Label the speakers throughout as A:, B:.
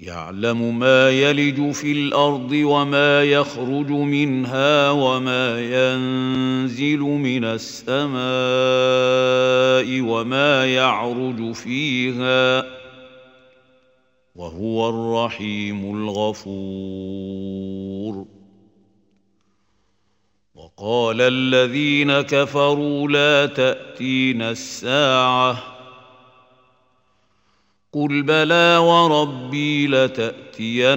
A: يعلم ما يلج في الأرض وما يخرج منها وما ينزل من السماء وما يعرج فيها وهو الرحيم الغفور. وقال الذين كفروا لا تأتينا الساعة قل بلى وربي لتاتينكم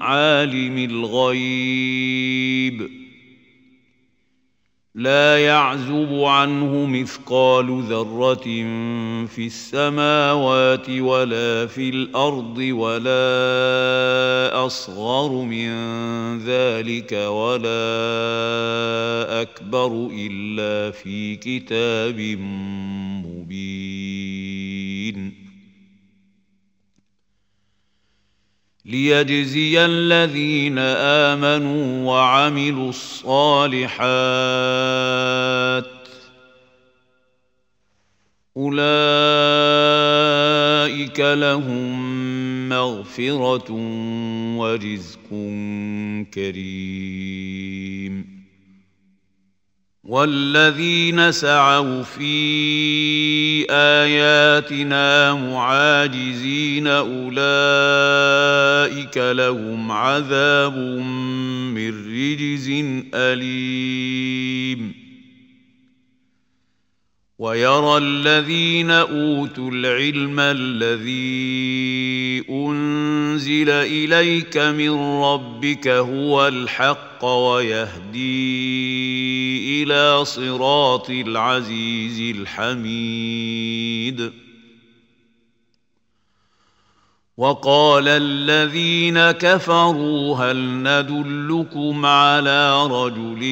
A: عالم الغيب لا يعزب عنه مثقال ذره في السماوات ولا في الأرض ولا اصغر من ذلك ولا اكبر الا في كتاب مبين ليجزي الذين آمنوا وعملوا الصالحات أولئك لهم مغفرة ورزق كريم. والذين سعوا في آياتنا معاجزين أولئك لهم عذاب من رجز أليم. ويرى الذين أوتوا العلم الذي أنزل إليك من ربك هو الحق ويهدي إلى صراط العزيز الحميد. وقال الذين كفروا هل ندلكم على رجل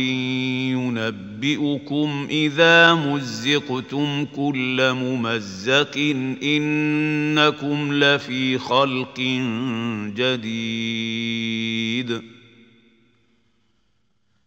A: ينبئكم إذا مزقتم كل ممزق إنكم لفي خلق جديد.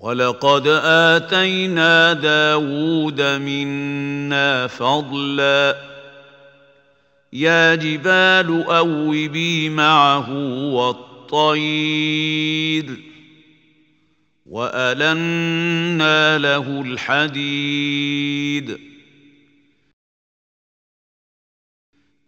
A: ولقد اتينا داود منا فضلا يا جبال اوبي معه والطير والنا له الحديد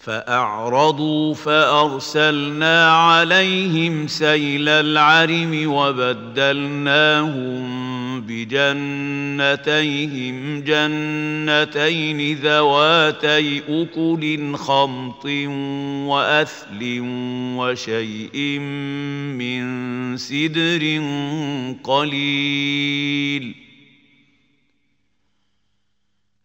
A: فأعرضوا فأرسلنا عليهم سيل العرم وبدلناهم بجنتيهم جنتين ذواتي أكل خمط وأثل وشيء من سدر قليل ۖ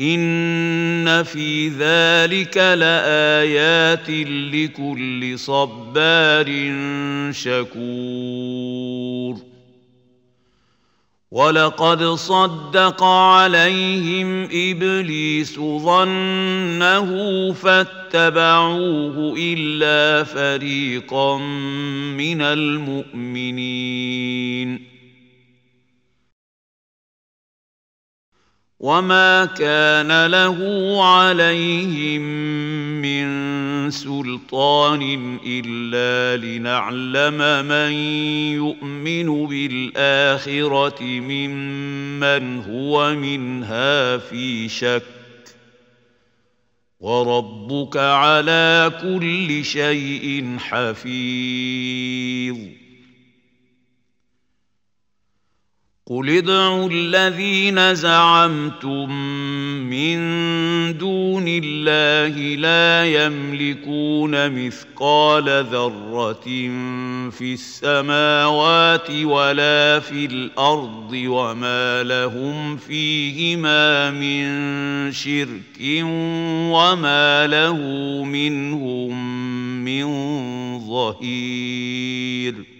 A: ان في ذلك لايات لكل صبار شكور ولقد صدق عليهم ابليس ظنه فاتبعوه الا فريقا من المؤمنين وما كان له عليهم من سلطان الا لنعلم من يؤمن بالاخره ممن هو منها في شك وربك على كل شيء حفيظ قل ادعوا الذين زعمتم من دون الله لا يملكون مثقال ذره في السماوات ولا في الأرض وما لهم فيهما من شرك وما له منهم من ظهير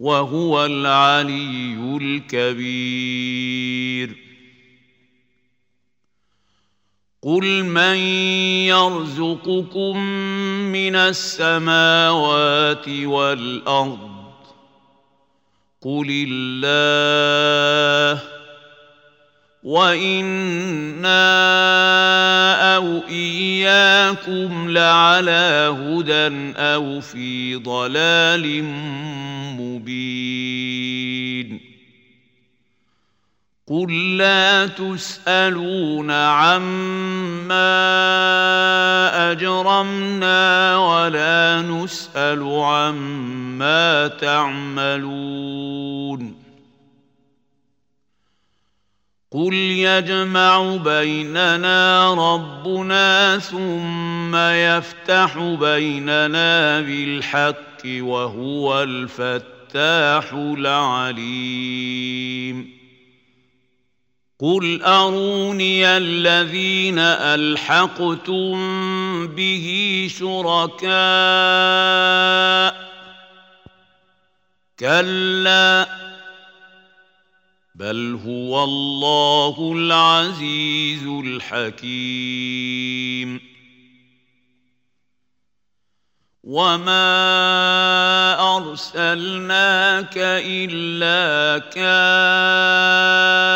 A: وهو العلي الكبير. قل من يرزقكم من السماوات والارض؟ قل الله وأنا أو اياكم لعلى هدى أو في ضلال مبين قل لا تسالون عما اجرمنا ولا نسال عما تعملون قل يجمع بيننا ربنا ثم يفتح بيننا بالحق وهو الفتاح العليم قل اروني الذين الحقتم به شركاء كلا بل هو الله العزيز الحكيم وما ارسلناك الا كافه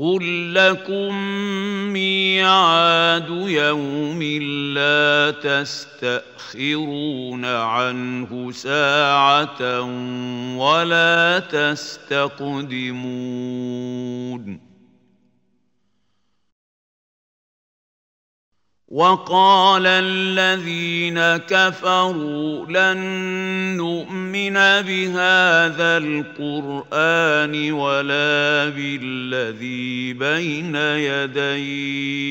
A: قل لكم ميعاد يوم لا تستاخرون عنه ساعه ولا تستقدمون وقال الذين كفروا لن نؤمن بهذا القرآن ولا بالذي بين يديه.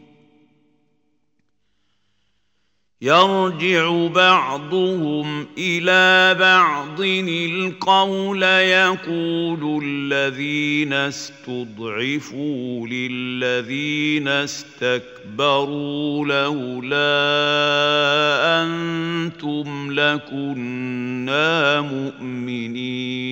A: يرجع بعضهم إلى بعض. القول يقول الذين استضعفوا للذين استكبروا لولا أنتم لكنا مؤمنين.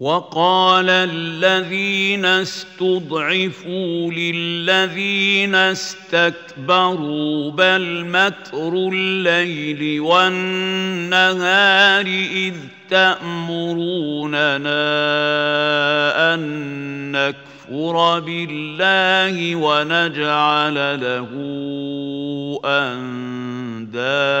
A: وقال الذين استضعفوا للذين استكبروا بل مكر الليل والنهار إذ تأمروننا أن نكفر بالله ونجعل له أندادا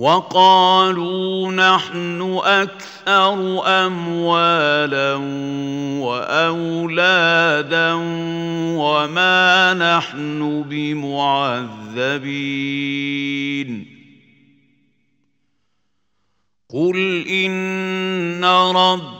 A: وقالوا نحن أكثر أموالا وأولادا وما نحن بمعذبين. قل إن رب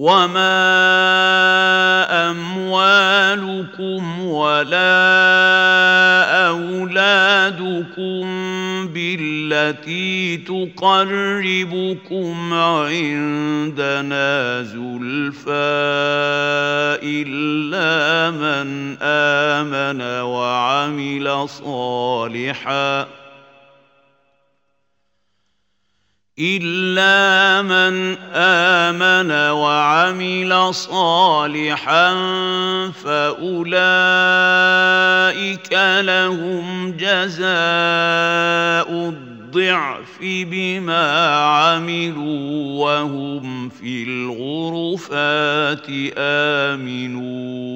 A: وما اموالكم ولا اولادكم بالتي تقربكم عندنا زلفى الا من امن وعمل صالحا الا من امن وعمل صالحا فاولئك لهم جزاء الضعف بما عملوا وهم في الغرفات امنون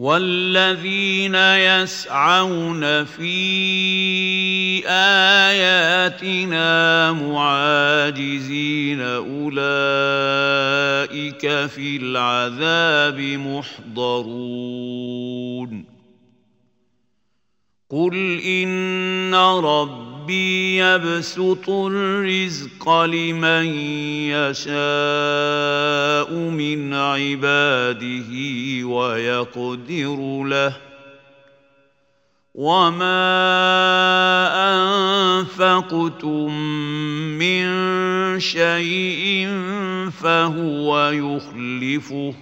A: والذين يسعون في اياتنا معاجزين اولئك في العذاب محضرون قل ان ربي يبسط الرزق لمن يشاء من عباده ويقدر له وما انفقتم من شيء فهو يخلفه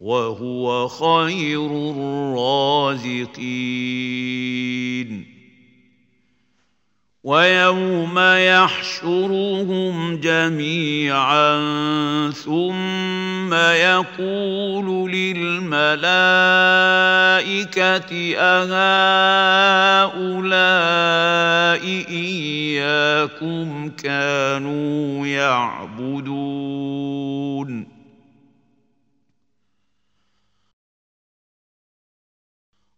A: وهو خير الرازقين ويوم يحشرهم جميعا ثم يقول للملائكة أهؤلاء إياكم كانوا يعبدون.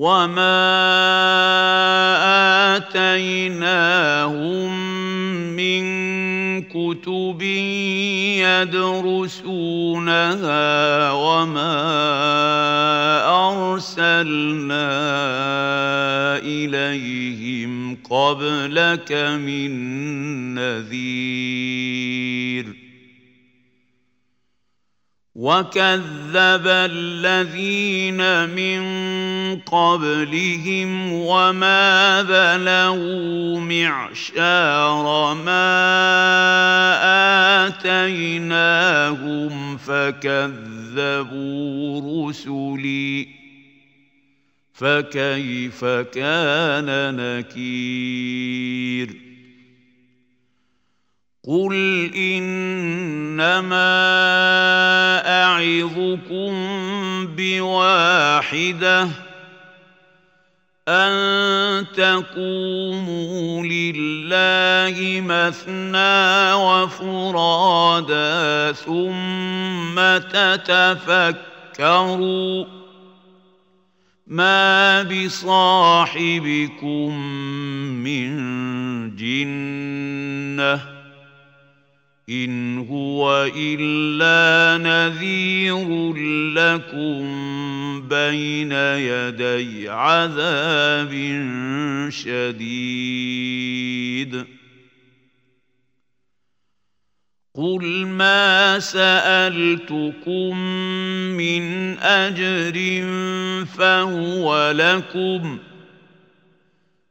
A: وما آتيناهم من كتب يدرسونها وما أرسلنا إليهم قبلك من نذير وكذب الذين من قبلهم وما بلغوا معشار ما اتيناهم فكذبوا رسلي فكيف كان نكير قل انما اعظكم بواحده ان تقوموا لله مثنى وفرادا ثم تتفكروا ما بصاحبكم من جنه إن هو إلا نذير لكم بين يدي عذاب شديد. قل ما سألتكم من أجر فهو لكم ۖ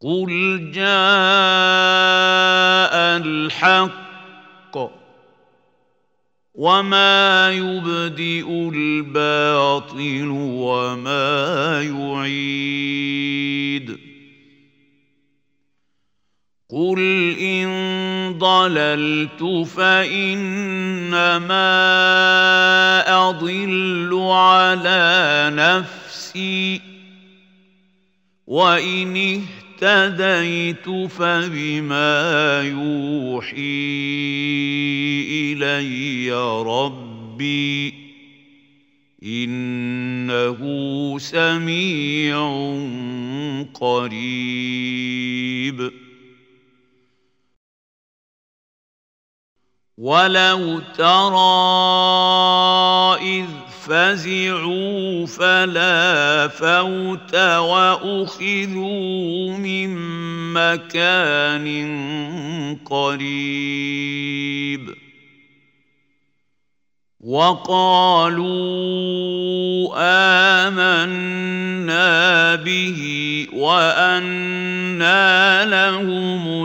A: قل جاء الحق وما يبدئ الباطل وما يعيد قل ان ضللت فانما اضل على نفسي وان فبما يوحي إلي ربي إنه سميع قريب. ولو ترى إذ فزعوا فلا فوت وأخذوا من مكان قريب. وقالوا آمنا به وأنى لهم